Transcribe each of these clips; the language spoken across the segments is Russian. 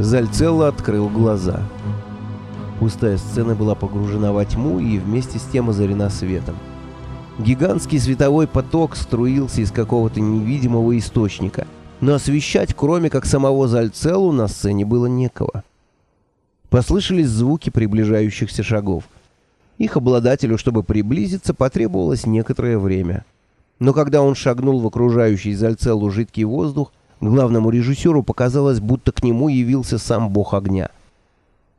Зальцелло открыл глаза. Пустая сцена была погружена во тьму и вместе с тем озарена светом. Гигантский световой поток струился из какого-то невидимого источника, но освещать, кроме как самого Зальцеллу, на сцене было некого. Послышались звуки приближающихся шагов. Их обладателю, чтобы приблизиться, потребовалось некоторое время. Но когда он шагнул в окружающий Зальцеллу жидкий воздух, главному режиссеру показалось, будто к нему явился сам бог огня.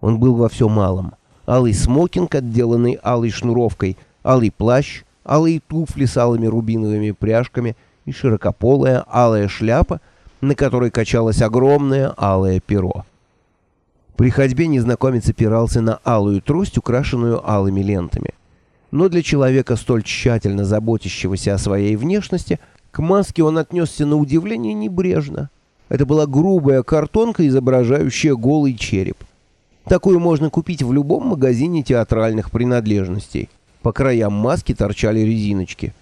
Он был во всем малом. Алый смокинг, отделанный алой шнуровкой, алый плащ, алые туфли с алыми рубиновыми пряжками и широкополая алая шляпа, на которой качалось огромное алое перо. При ходьбе незнакомец опирался на алую трость, украшенную алыми лентами. Но для человека, столь тщательно заботящегося о своей внешности, к маске он отнесся на удивление небрежно. Это была грубая картонка, изображающая голый череп. Такую можно купить в любом магазине театральных принадлежностей. По краям маски торчали резиночки.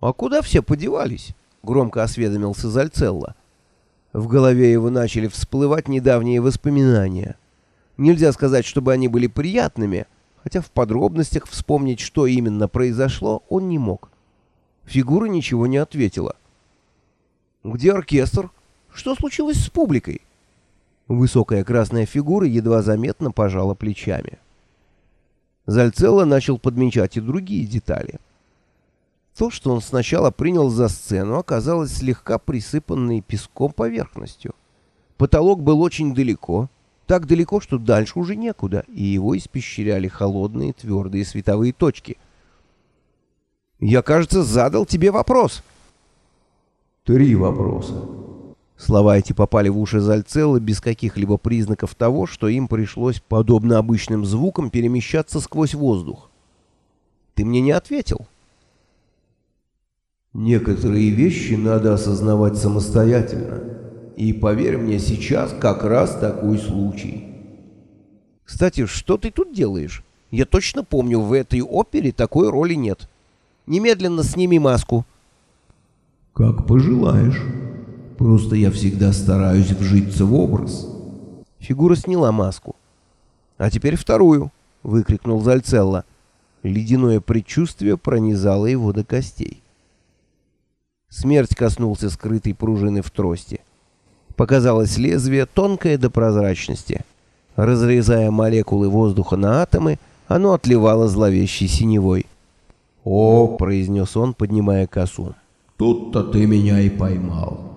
«А куда все подевались?» — громко осведомился Зальцелло. В голове его начали всплывать недавние воспоминания. Нельзя сказать, чтобы они были приятными, хотя в подробностях вспомнить, что именно произошло, он не мог. Фигура ничего не ответила. «Где оркестр? Что случилось с публикой?» Высокая красная фигура едва заметно пожала плечами. Зальцелло начал подмечать и другие детали. То, что он сначала принял за сцену, оказалось слегка присыпанной песком поверхностью. Потолок был очень далеко, так далеко, что дальше уже некуда, и его испещряли холодные твердые световые точки — я, кажется, задал тебе вопрос. Три вопроса. Слова эти попали в уши Зальцелла без каких-либо признаков того, что им пришлось, подобно обычным звукам, перемещаться сквозь воздух. Ты мне не ответил. Некоторые вещи надо осознавать самостоятельно. И поверь мне, сейчас как раз такой случай. Кстати, что ты тут делаешь? Я точно помню, в этой опере такой роли нет. Немедленно сними маску. Как пожелаешь. Просто я всегда стараюсь вжиться в образ. Фигура сняла маску. А теперь вторую, выкрикнул Зальцелло. Ледяное предчувствие пронизало его до костей. Смерть коснулся скрытой пружины в трости. Показалось лезвие, тонкое до прозрачности. Разрезая молекулы воздуха на атомы, оно отливало зловещей синевой. «О!» — произнес он, поднимая косу. «Тут-то ты меня и поймал.